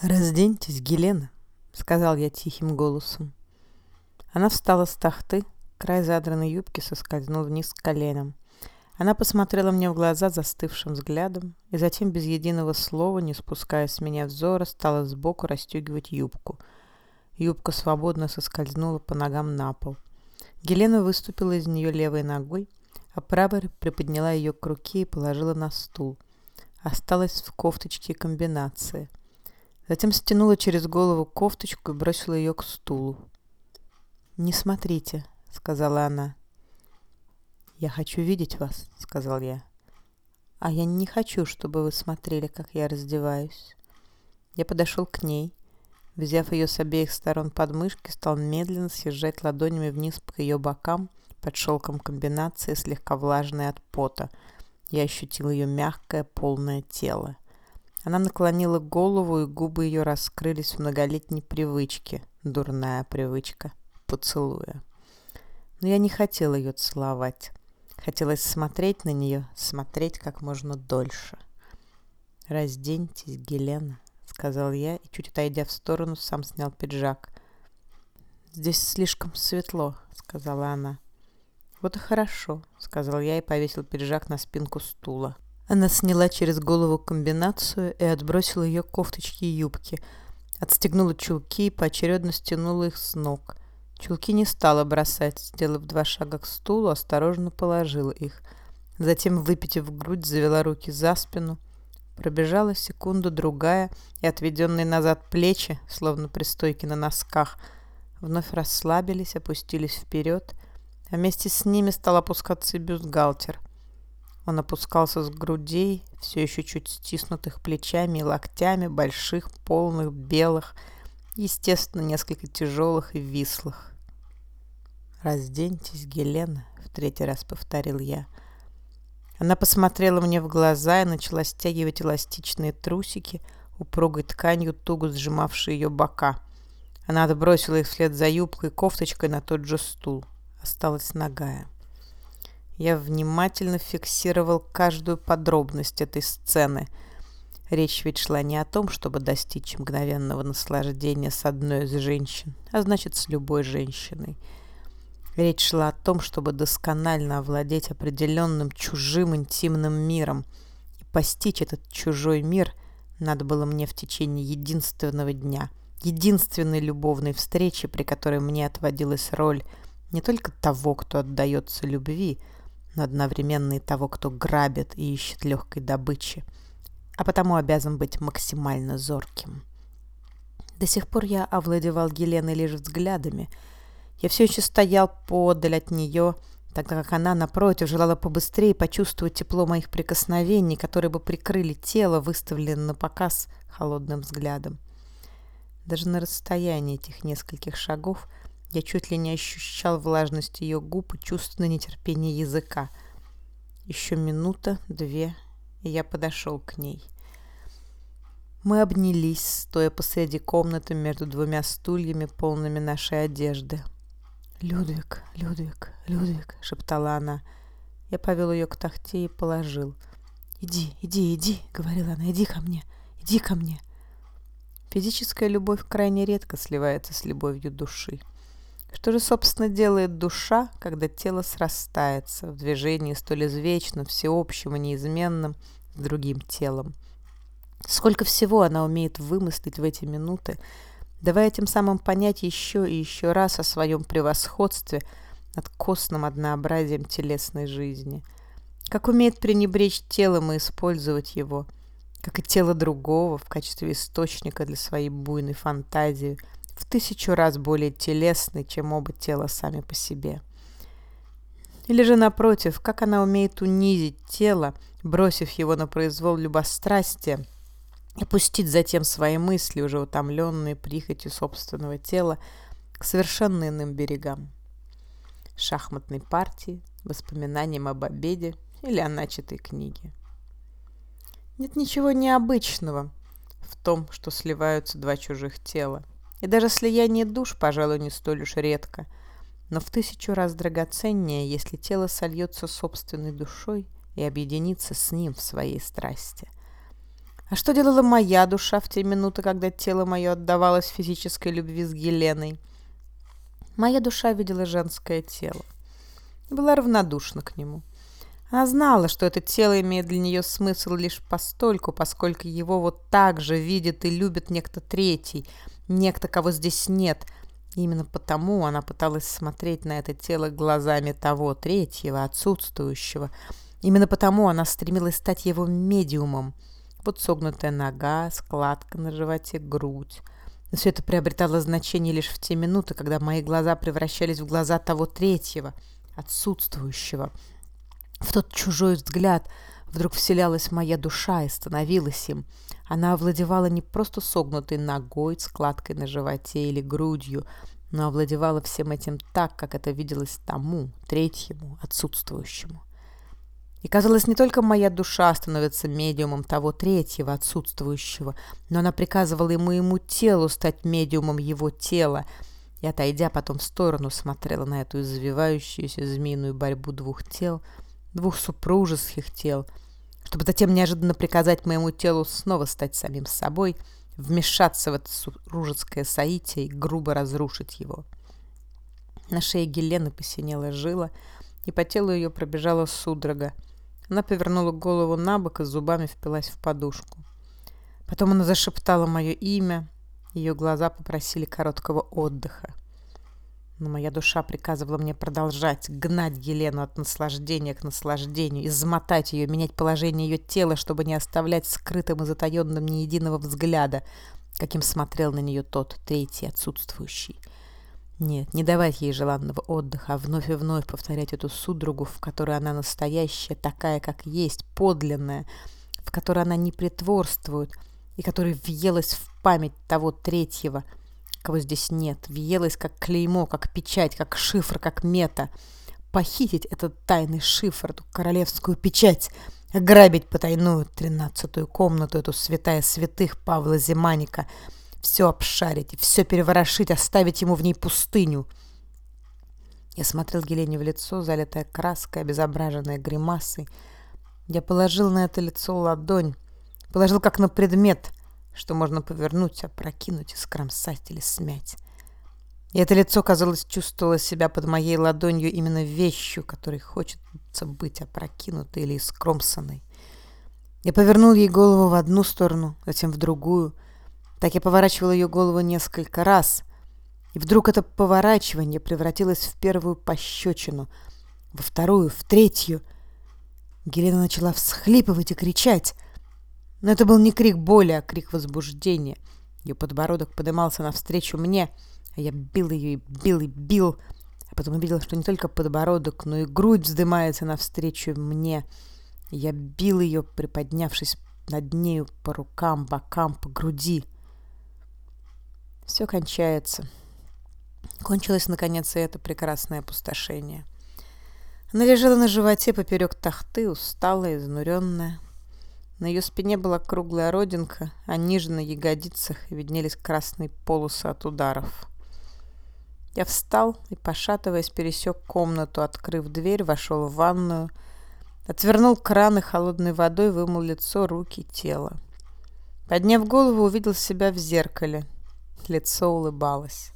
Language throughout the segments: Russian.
«Разденьтесь, Гелена», — сказал я тихим голосом. Она встала с тахты, край задранной юбки соскользнул вниз к коленям. Она посмотрела мне в глаза застывшим взглядом и затем без единого слова, не спуская с меня взора, стала сбоку расстегивать юбку. Юбка свободно соскользнула по ногам на пол. Гелена выступила из нее левой ногой, а правой приподняла ее к руке и положила на стул. Осталась в кофточке комбинация. Затем стянула через голову кофточку и бросила ее к стулу. «Не смотрите», — сказала она. «Я хочу видеть вас», — сказал я. «А я не хочу, чтобы вы смотрели, как я раздеваюсь». Я подошел к ней, взяв ее с обеих сторон подмышки, стал медленно съезжать ладонями вниз по ее бокам под шелком комбинации, слегка влажной от пота. Я ощутил ее мягкое, полное тело. Она наклонила голову, и губы ее раскрылись в многолетней привычке. Дурная привычка поцелуя. Но я не хотел ее целовать. Хотелось смотреть на нее, смотреть как можно дольше. «Разденьтесь, Гелена», — сказал я, и, чуть отойдя в сторону, сам снял пиджак. «Здесь слишком светло», — сказала она. «Вот и хорошо», — сказал я и повесил пиджак на спинку стула. Она сняла через голову комбинацию и отбросила ее кофточки и юбки. Отстегнула чулки и поочередно стянула их с ног. Чулки не стала бросать, сделав два шага к стулу, осторожно положила их. Затем, выпитив грудь, завела руки за спину. Пробежала секунду-другая, и отведенные назад плечи, словно при стойке на носках, вновь расслабились, опустились вперед, а вместе с ними стал опускаться и бюстгальтер. Он опускался с грудей, все еще чуть стиснутых плечами и локтями, больших, полных, белых, естественно, несколько тяжелых и вислых. «Разденьтесь, Гелена», — в третий раз повторил я. Она посмотрела мне в глаза и начала стягивать эластичные трусики, упругой тканью туго сжимавшие ее бока. Она отбросила их вслед за юбкой и кофточкой на тот же стул. Осталась ногая. Я внимательно фиксировал каждую подробность этой сцены. Речь ведь шла не о том, чтобы достичь мгновенного наслаждения с одной из женщин, а значит, с любой женщиной. Речь шла о том, чтобы досконально овладеть определенным чужим интимным миром. И постичь этот чужой мир надо было мне в течение единственного дня, единственной любовной встречи, при которой мне отводилась роль не только того, кто отдается любви, но одновременно и того, кто грабит и ищет легкой добычи, а потому обязан быть максимально зорким. До сих пор я овладевал Геленой лишь взглядами. Я все еще стоял подаль от нее, тогда как она, напротив, желала побыстрее почувствовать тепло моих прикосновений, которые бы прикрыли тело, выставленное на показ холодным взглядом. Даже на расстоянии этих нескольких шагов – я чуть ли не ощущал влажность ее губ и чувственное нетерпение языка. Еще минута, две, и я подошел к ней. Мы обнялись, стоя посреди комнаты между двумя стульями, полными нашей одежды. «Людвиг, Людвиг, Людвиг!» — шептала она. Я повел ее к тахте и положил. «Иди, иди, иди!» — говорила она. «Иди ко мне, иди ко мне!» Физическая любовь крайне редко сливается с любовью души. Что же, собственно, делает душа, когда тело срастается в движении столь извечно, всеобщим и неизменным с другим телом? Сколько всего она умеет вымыслить в эти минуты, давая тем самым понять еще и еще раз о своем превосходстве над костным однообразием телесной жизни. Как умеет пренебречь телом и использовать его, как и тело другого в качестве источника для своей буйной фантазии – в тысячу раз более телесный, чем оба тела сами по себе. Или же, напротив, как она умеет унизить тело, бросив его на произвол любострастия, и пустить затем свои мысли, уже утомленные прихотью собственного тела, к совершенно иным берегам. Шахматной партии, воспоминаниям об обеде или о начатой книге. Нет ничего необычного в том, что сливаются два чужих тела – и даже слияние душ, пожалуй, не столь уж редко, но в тысячу раз драгоценнее, если тело сольется собственной душой и объединится с ним в своей страсти. А что делала моя душа в те минуты, когда тело мое отдавалось физической любви с Геленой? Моя душа видела женское тело была равнодушна к нему. Она знала, что это тело имеет для нее смысл лишь постольку, поскольку его вот так же видит и любит некто третий, некто, кого здесь нет. Именно потому она пыталась смотреть на это тело глазами того третьего, отсутствующего. Именно потому она стремилась стать его медиумом. Вот согнутая нога, складка на животе, грудь. Но все это приобретало значение лишь в те минуты, когда мои глаза превращались в глаза того третьего, отсутствующего – в тот чужой взгляд вдруг вселялась моя душа и становилась им. Она овладевала не просто согнутой ногой, складкой на животе или грудью, но овладевала всем этим так, как это виделось тому, третьему, отсутствующему. И казалось, не только моя душа становится медиумом того третьего, отсутствующего, но она приказывала и моему телу стать медиумом его тела, и, отойдя потом в сторону, смотрела на эту извивающуюся змеиную борьбу двух тел — двух супружеских тел, чтобы затем неожиданно приказать моему телу снова стать самим собой, вмешаться в это супружеское соитие и грубо разрушить его. На шее Гелены посинела жила, и по телу ее пробежала судорога. Она повернула голову на бок и зубами впилась в подушку. Потом она зашептала мое имя, ее глаза попросили короткого отдыха. Но моя душа приказывала мне продолжать, гнать Елену от наслаждения к наслаждению, измотать ее, менять положение ее тела, чтобы не оставлять скрытым и затаенным ни единого взгляда, каким смотрел на нее тот, третий, отсутствующий. Нет, не давать ей желанного отдыха, а вновь и вновь повторять эту судорогу, в которой она настоящая, такая, как есть, подлинная, в которой она не притворствует и которая въелась в память того третьего — кого здесь нет, въелась как клеймо, как печать, как шифр, как мета. Похитить этот тайный шифр, эту королевскую печать, ограбить потайную тринадцатую комнату, эту святая святых Павла Зиманика, все обшарить все переворошить, оставить ему в ней пустыню. Я смотрел Гелене в лицо, залитое краской, обезображенное гримасой. Я положил на это лицо ладонь, положил как на предмет, что можно повернуть, опрокинуть, скромсать или смять. И это лицо, казалось, чувствовало себя под моей ладонью именно вещью, которой хочется быть опрокинутой или скромсанной. Я повернул ей голову в одну сторону, затем в другую. Так я поворачивал ее голову несколько раз. И вдруг это поворачивание превратилось в первую пощечину, во вторую, в третью. Гелена начала всхлипывать и кричать. Но это был не крик боли, а крик возбуждения. Ее подбородок подымался навстречу мне, а я бил ее и бил и бил, а потом увидел, что не только подбородок, но и грудь вздымается навстречу мне. Я бил ее, приподнявшись над нею по рукам, бокам, по груди. Все кончается. Кончилось, наконец, и это прекрасное опустошение. Она лежала на животе поперек тахты, усталая, изнуренная. На ее спине была круглая родинка, а ниже на ягодицах виднелись красные полосы от ударов. Я встал и, пошатываясь, пересек комнату, открыв дверь, вошел в ванную, отвернул кран и холодной водой вымыл лицо, руки, тело. Подняв голову, увидел себя в зеркале. Лицо улыбалось.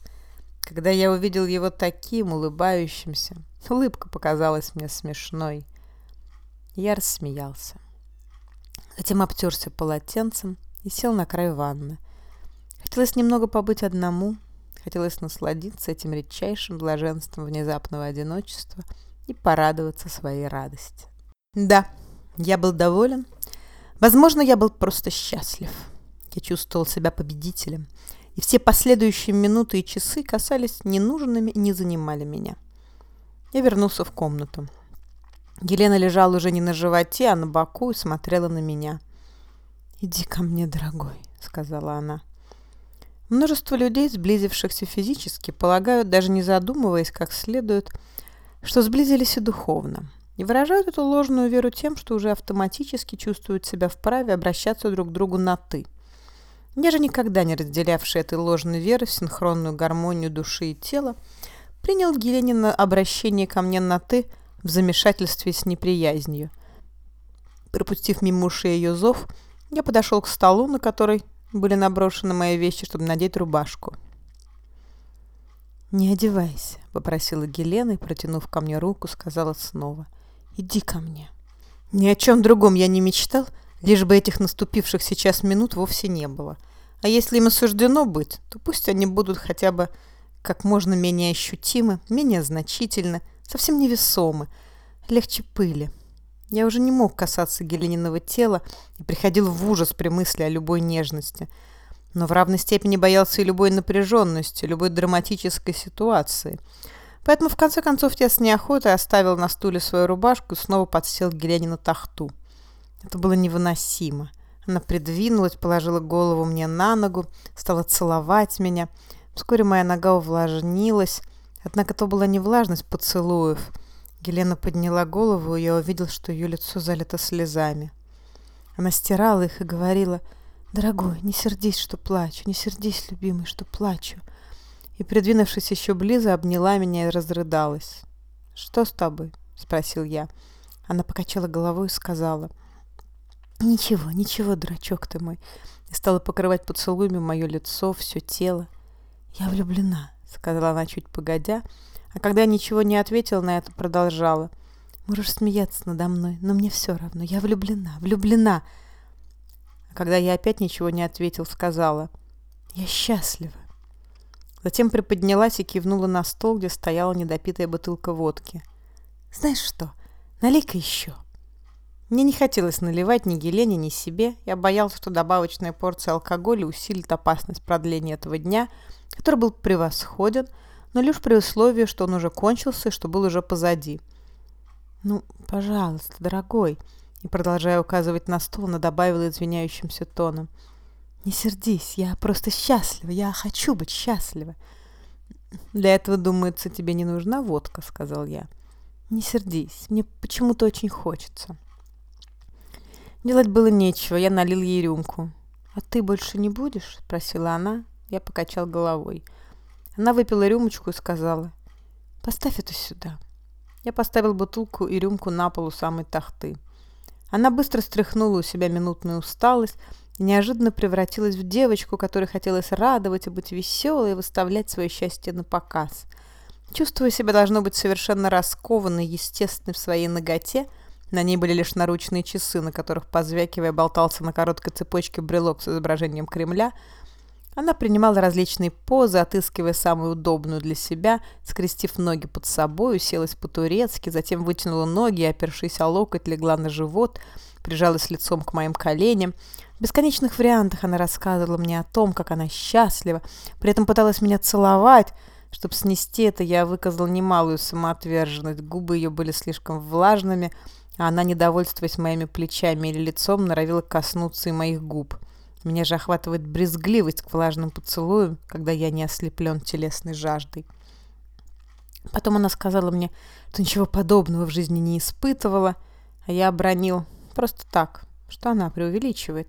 Когда я увидел его таким, улыбающимся, улыбка показалась мне смешной. Я рассмеялся. Затем обтерся полотенцем и сел на край ванны. Хотелось немного побыть одному, хотелось насладиться этим редчайшим блаженством внезапного одиночества и порадоваться своей радости. Да, я был доволен. Возможно, я был просто счастлив. Я чувствовал себя победителем, и все последующие минуты и часы касались ненужными и не занимали меня. Я вернулся в комнату. Елена лежала уже не на животе, а на боку и смотрела на меня. «Иди ко мне, дорогой», — сказала она. Множество людей, сблизившихся физически, полагают, даже не задумываясь как следует, что сблизились и духовно, и выражают эту ложную веру тем, что уже автоматически чувствуют себя вправе обращаться друг к другу на «ты». Я же никогда не разделявший этой ложной веры в синхронную гармонию души и тела, принял Геленина обращение ко мне на «ты» в замешательстве с неприязнью. Пропустив мимо ушей ее зов, Я подошел к столу, на который были наброшены мои вещи, чтобы надеть рубашку. «Не одевайся», — попросила Гелена и, протянув ко мне руку, сказала снова. «Иди ко мне». Ни о чем другом я не мечтал, лишь бы этих наступивших сейчас минут вовсе не было. А если им и суждено быть, то пусть они будут хотя бы как можно менее ощутимы, менее значительны, совсем невесомы, легче пыли. Я уже не мог касаться Гелениного тела и приходил в ужас при мысли о любой нежности — но в равной степени боялся и любой напряженности, любой драматической ситуации. Поэтому, в конце концов, я с неохотой оставил на стуле свою рубашку и снова подсел к Гелене на тахту. Это было невыносимо. Она придвинулась, положила голову мне на ногу, стала целовать меня. Вскоре моя нога увлажнилась, однако то была не влажность поцелуев. Гелена подняла голову, и я увидел, что ее лицо залито слезами. Она стирала их и говорила – «Дорогой, не сердись, что плачу, не сердись, любимый, что плачу». И, придвинувшись еще близко, обняла меня и разрыдалась. «Что с тобой?» — спросил я. Она покачала головой и сказала. «Ничего, ничего, дурачок ты мой». И стала покрывать поцелуями мое лицо, все тело. «Я влюблена», — сказала она чуть погодя, а когда ничего не ответила на это, продолжала. «Можешь смеяться надо мной, но мне все равно. Я влюблена, влюблена». А когда я опять ничего не ответил, сказала «Я счастлива». Затем приподнялась и кивнула на стол, где стояла недопитая бутылка водки. «Знаешь что, налей-ка еще». Мне не хотелось наливать ни Гелене, ни себе. Я боялся, что добавочная порция алкоголя усилит опасность продления этого дня, который был превосходен, но лишь при условии, что он уже кончился и что был уже позади. «Ну, пожалуйста, дорогой», и, продолжая указывать на стол, она добавила извиняющимся тоном. «Не сердись, я просто счастлива, я хочу быть счастлива». «Для этого, думается, тебе не нужна водка», — сказал я. «Не сердись, мне почему-то очень хочется». Делать было нечего, я налил ей рюмку. «А ты больше не будешь?» — спросила она. Я покачал головой. Она выпила рюмочку и сказала, «Поставь это сюда». Я поставил бутылку и рюмку на полу самой тахты. Она быстро стряхнула у себя минутную усталость и неожиданно превратилась в девочку, которой хотелось радовать и быть веселой и выставлять свое счастье на показ. Чувствуя себя, должно быть, совершенно раскованной, естественной в своей ноготе, на ней были лишь наручные часы, на которых, позвякивая, болтался на короткой цепочке брелок с изображением Кремля – она принимала различные позы, отыскивая самую удобную для себя, скрестив ноги под собой, уселась по-турецки, затем вытянула ноги опершись о локоть, легла на живот, прижалась лицом к моим коленям. В бесконечных вариантах она рассказывала мне о том, как она счастлива, при этом пыталась меня целовать. Чтобы снести это, я выказал немалую самоотверженность, губы ее были слишком влажными, а она, недовольствуясь моими плечами или лицом, норовила коснуться и моих губ. Меня же охватывает брезгливость к влажным поцелуям, когда я не ослеплен телесной жаждой. Потом она сказала мне, что ничего подобного в жизни не испытывала, а я обронил просто так, что она преувеличивает.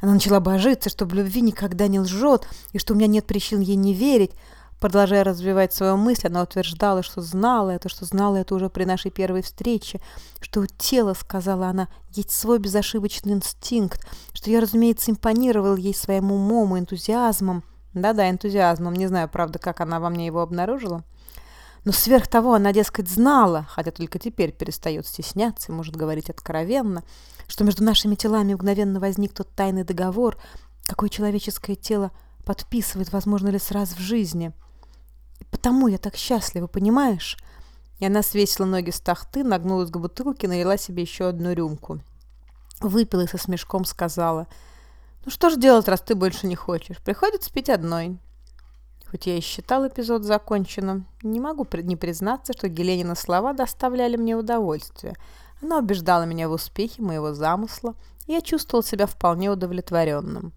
Она начала божиться, что в любви никогда не лжет, и что у меня нет причин ей не верить, Продолжая развивать свою мысль, она утверждала, что знала это, что знала это уже при нашей первой встрече, что у тела, сказала она, есть свой безошибочный инстинкт, что я, разумеется, импонировал ей своим умом и энтузиазмом. Да-да, энтузиазмом. Не знаю, правда, как она во мне его обнаружила. Но сверх того она, дескать, знала, хотя только теперь перестает стесняться и может говорить откровенно, что между нашими телами мгновенно возник тот тайный договор, какое человеческое тело подписывает, возможно, лишь раз в жизни – Потому я так счастлива, понимаешь?» И она свесила ноги с тахты, нагнулась к бутылке, налила себе еще одну рюмку. Выпила и со смешком сказала. «Ну что ж делать, раз ты больше не хочешь? Приходится пить одной». Хоть я и считал эпизод законченным, не могу не признаться, что Геленина слова доставляли мне удовольствие. Она убеждала меня в успехе моего замысла, и я чувствовал себя вполне удовлетворенным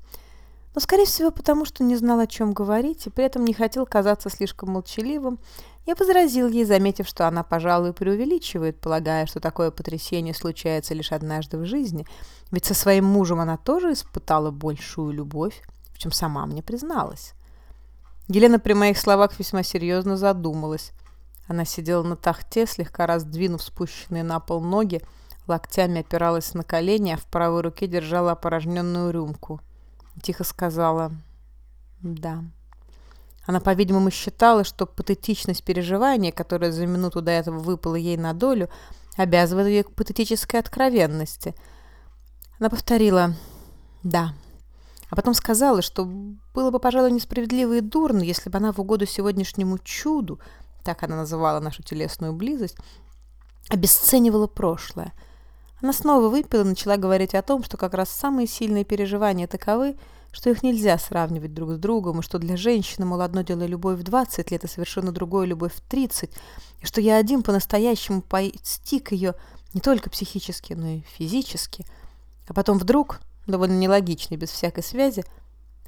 но, скорее всего, потому что не знал, о чем говорить, и при этом не хотел казаться слишком молчаливым, я возразил ей, заметив, что она, пожалуй, преувеличивает, полагая, что такое потрясение случается лишь однажды в жизни, ведь со своим мужем она тоже испытала большую любовь, в чем сама мне призналась. Елена при моих словах весьма серьезно задумалась. Она сидела на тахте, слегка раздвинув спущенные на пол ноги, локтями опиралась на колени, а в правой руке держала опорожненную рюмку. Тихо сказала «Да». Она, по-видимому, считала, что патетичность переживания, которое за минуту до этого выпало ей на долю, обязывает ее к патетической откровенности. Она повторила «да». А потом сказала, что было бы, пожалуй, несправедливо и дурно, если бы она в угоду сегодняшнему чуду, так она называла нашу телесную близость, обесценивала прошлое. Она снова выпила и начала говорить о том, что как раз самые сильные переживания таковы, что их нельзя сравнивать друг с другом, и что для женщины, мол, одно дело любовь в 20 лет, и совершенно другое любовь в 30, и что я один по-настоящему постиг ее не только психически, но и физически. А потом вдруг, довольно нелогично без всякой связи,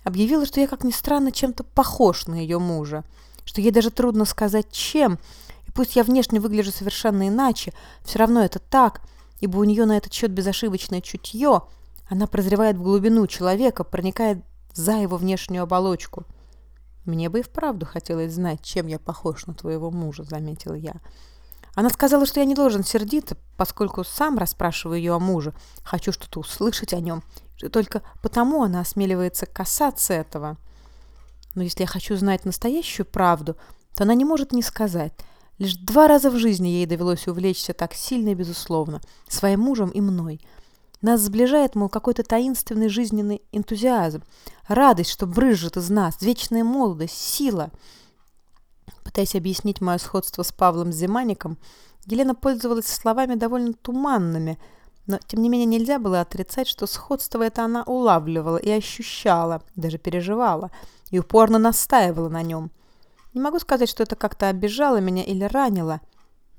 объявила, что я, как ни странно, чем-то похож на ее мужа, что ей даже трудно сказать, чем, и пусть я внешне выгляжу совершенно иначе, все равно это так, ибо у нее на этот счет безошибочное чутье — она прозревает в глубину человека, проникает за его внешнюю оболочку. «Мне бы и вправду хотелось знать, чем я похож на твоего мужа», — заметил я. Она сказала, что я не должен сердиться, поскольку сам расспрашиваю ее о муже, хочу что-то услышать о нем, только потому она осмеливается касаться этого. Но если я хочу знать настоящую правду, то она не может не сказать. Лишь два раза в жизни ей довелось увлечься так сильно и безусловно, своим мужем и мной — нас сближает, мол, какой-то таинственный жизненный энтузиазм, радость, что брызжет из нас, вечная молодость, сила. Пытаясь объяснить мое сходство с Павлом Зимаником, Елена пользовалась словами довольно туманными, но, тем не менее, нельзя было отрицать, что сходство это она улавливала и ощущала, даже переживала, и упорно настаивала на нем. Не могу сказать, что это как-то обижало меня или ранило,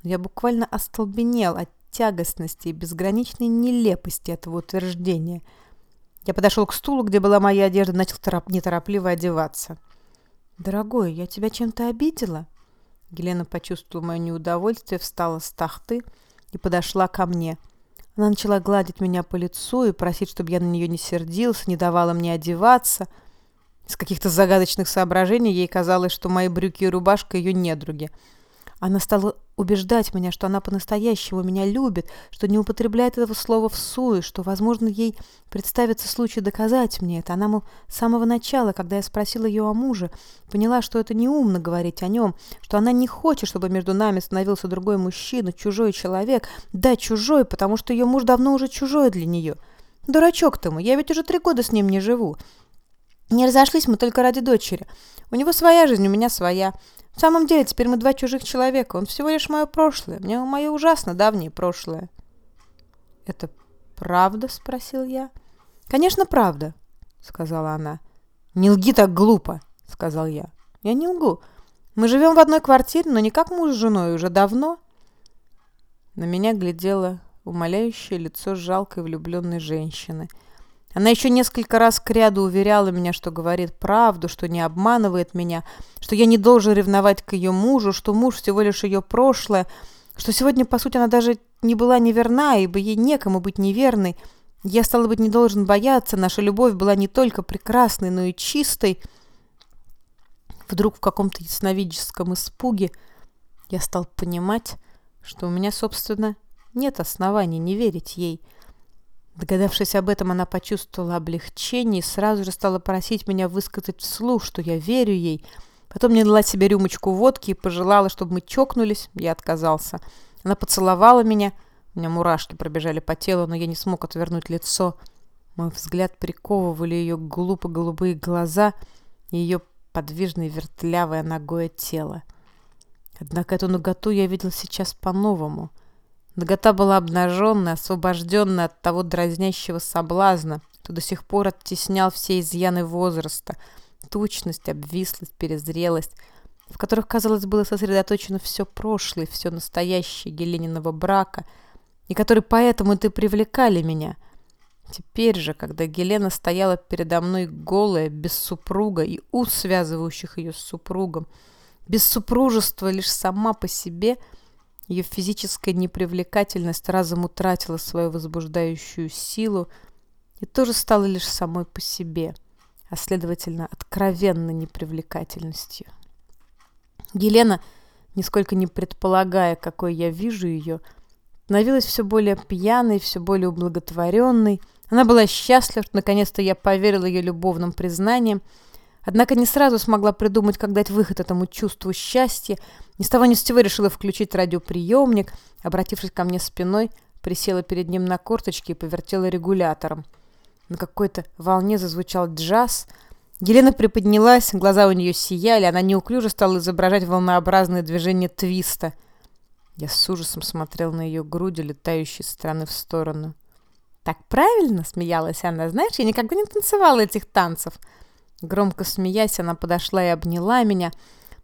я буквально остолбенел от тягостности и безграничной нелепости этого утверждения. Я подошел к стулу, где была моя одежда, начал тороп неторопливо одеваться. «Дорогой, я тебя чем-то обидела?» Елена почувствовала мое неудовольствие, встала с тахты и подошла ко мне. Она начала гладить меня по лицу и просить, чтобы я на нее не сердился, не давала мне одеваться. Из каких-то загадочных соображений ей казалось, что мои брюки и рубашка ее недруги — она стала убеждать меня, что она по-настоящему меня любит, что не употребляет этого слова в суе, что, возможно, ей представится случай доказать мне это. Она, мол, с самого начала, когда я спросила ее о муже, поняла, что это неумно говорить о нем, что она не хочет, чтобы между нами становился другой мужчина, чужой человек. Да, чужой, потому что ее муж давно уже чужой для нее. Дурачок ты мой, я ведь уже три года с ним не живу. Не разошлись мы только ради дочери. У него своя жизнь, у меня своя. В самом деле, теперь мы два чужих человека. Он всего лишь мое прошлое. Мне мое ужасно давнее прошлое. «Это правда?» — спросил я. «Конечно, правда», — сказала она. «Не лги так глупо», — сказал я. «Я не лгу. Мы живем в одной квартире, но не как муж с женой, уже давно». На меня глядело умоляющее лицо жалкой влюбленной женщины — она еще несколько раз к ряду уверяла меня, что говорит правду, что не обманывает меня, что я не должен ревновать к ее мужу, что муж всего лишь ее прошлое, что сегодня, по сути, она даже не была неверна, ибо ей некому быть неверной. Я, стало быть, не должен бояться, наша любовь была не только прекрасной, но и чистой. Вдруг в каком-то ясновидческом испуге я стал понимать, что у меня, собственно, нет оснований не верить ей – Догадавшись об этом, она почувствовала облегчение и сразу же стала просить меня высказать вслух, что я верю ей. Потом мне дала себе рюмочку водки и пожелала, чтобы мы чокнулись. Я отказался. Она поцеловала меня. У меня мурашки пробежали по телу, но я не смог отвернуть лицо. Мой взгляд приковывали ее глупо-голубые глаза и ее подвижное вертлявое ногое тело. Однако эту ноготу я видел сейчас по-новому — Нагота была обнаженная, освобожденная от того дразнящего соблазна, что до сих пор оттеснял все изъяны возраста, тучность, обвислость, перезрелость, в которых, казалось, было сосредоточено все прошлое, все настоящее Гелениного брака, и которые поэтому ты привлекали меня. Теперь же, когда Гелена стояла передо мной голая, без супруга и уз, связывающих ее с супругом, без супружества лишь сама по себе – ее физическая непривлекательность разом утратила свою возбуждающую силу и тоже стала лишь самой по себе, а следовательно, откровенной непривлекательностью. Елена, нисколько не предполагая, какой я вижу ее, становилась все более пьяной, все более ублаготворенной. Она была счастлива, что наконец-то я поверила ее любовным признаниям, однако не сразу смогла придумать, как дать выход этому чувству счастья. Ни с того ни с сего решила включить радиоприемник, обратившись ко мне спиной, присела перед ним на корточки и повертела регулятором. На какой-то волне зазвучал джаз. Елена приподнялась, глаза у нее сияли, она неуклюже стала изображать волнообразные движения твиста. Я с ужасом смотрел на ее груди, летающие стороны в сторону. «Так правильно?» — смеялась она. «Знаешь, я никогда не танцевала этих танцев». Громко смеясь, она подошла и обняла меня,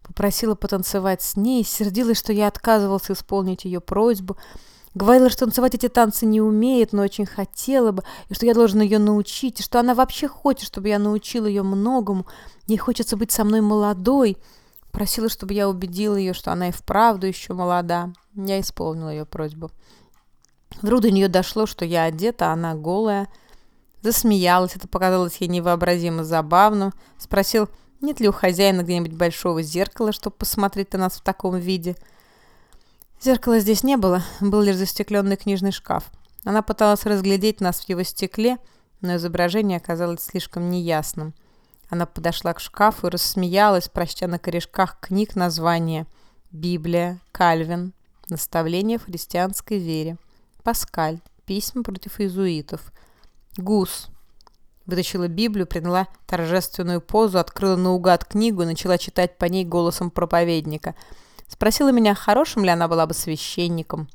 попросила потанцевать с ней, сердилась, что я отказывался исполнить ее просьбу, говорила, что танцевать эти танцы не умеет, но очень хотела бы, и что я должен ее научить, и что она вообще хочет, чтобы я научил ее многому, ей хочется быть со мной молодой, просила, чтобы я убедил ее, что она и вправду еще молода. Я исполнила ее просьбу. Вдруг до нее дошло, что я одета, а она голая. Засмеялась, это показалось ей невообразимо забавно. Спросил, нет ли у хозяина где-нибудь большого зеркала, чтобы посмотреть на нас в таком виде. Зеркала здесь не было, был лишь застекленный книжный шкаф. Она пыталась разглядеть нас в его стекле, но изображение оказалось слишком неясным. Она подошла к шкафу и рассмеялась, прочтя на корешках книг названия «Библия», «Кальвин», «Наставление в христианской вере», Паскаль. Письма против иезуитов. Гус. Вытащила Библию, приняла торжественную позу, открыла наугад книгу и начала читать по ней голосом проповедника. Спросила меня, хорошим ли она была бы священником.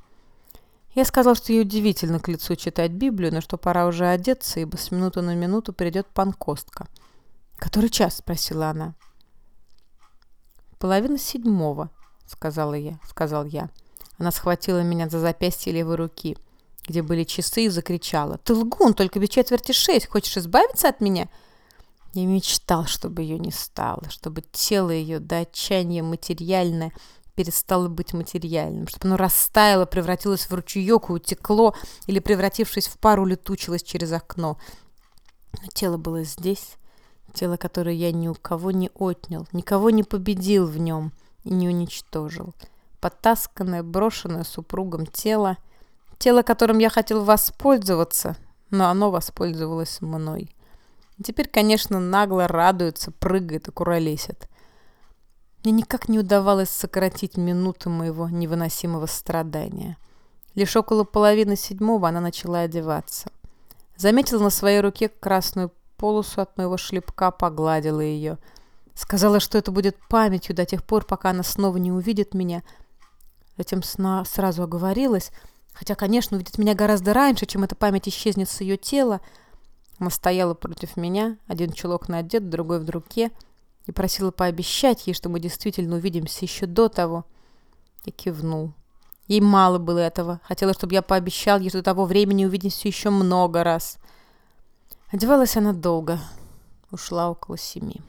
Я сказал, что ей удивительно к лицу читать Библию, но что пора уже одеться, ибо с минуты на минуту придет панкостка. «Который час?» — спросила она. «Половина седьмого», — сказала я, — сказал я. Она схватила меня за запястье левой руки, где были часы, и закричала. «Ты лгун, только без четверти шесть. Хочешь избавиться от меня?» Я мечтал, чтобы ее не стало, чтобы тело ее до отчаяния материальное перестало быть материальным, чтобы оно растаяло, превратилось в ручеек и утекло, или, превратившись в пару, летучилось через окно. Но тело было здесь, тело, которое я ни у кого не отнял, никого не победил в нем и не уничтожил потасканное, брошенное супругом тело, тело, которым я хотел воспользоваться, но оно воспользовалось мной. Теперь, конечно, нагло радуется, прыгает и куролесит. Мне никак не удавалось сократить минуты моего невыносимого страдания. Лишь около половины седьмого она начала одеваться. Заметила на своей руке красную полосу от моего шлепка, погладила ее. Сказала, что это будет памятью до тех пор, пока она снова не увидит меня — Затем сна сразу оговорилась, хотя, конечно, увидит меня гораздо раньше, чем эта память исчезнет с ее тела. Она стояла против меня, один чулок надет, другой в руке, и просила пообещать ей, что мы действительно увидимся еще до того. Я кивнул. Ей мало было этого. Хотела, чтобы я пообещал ей, что до того времени увидимся еще много раз. Одевалась она долго. Ушла около семи.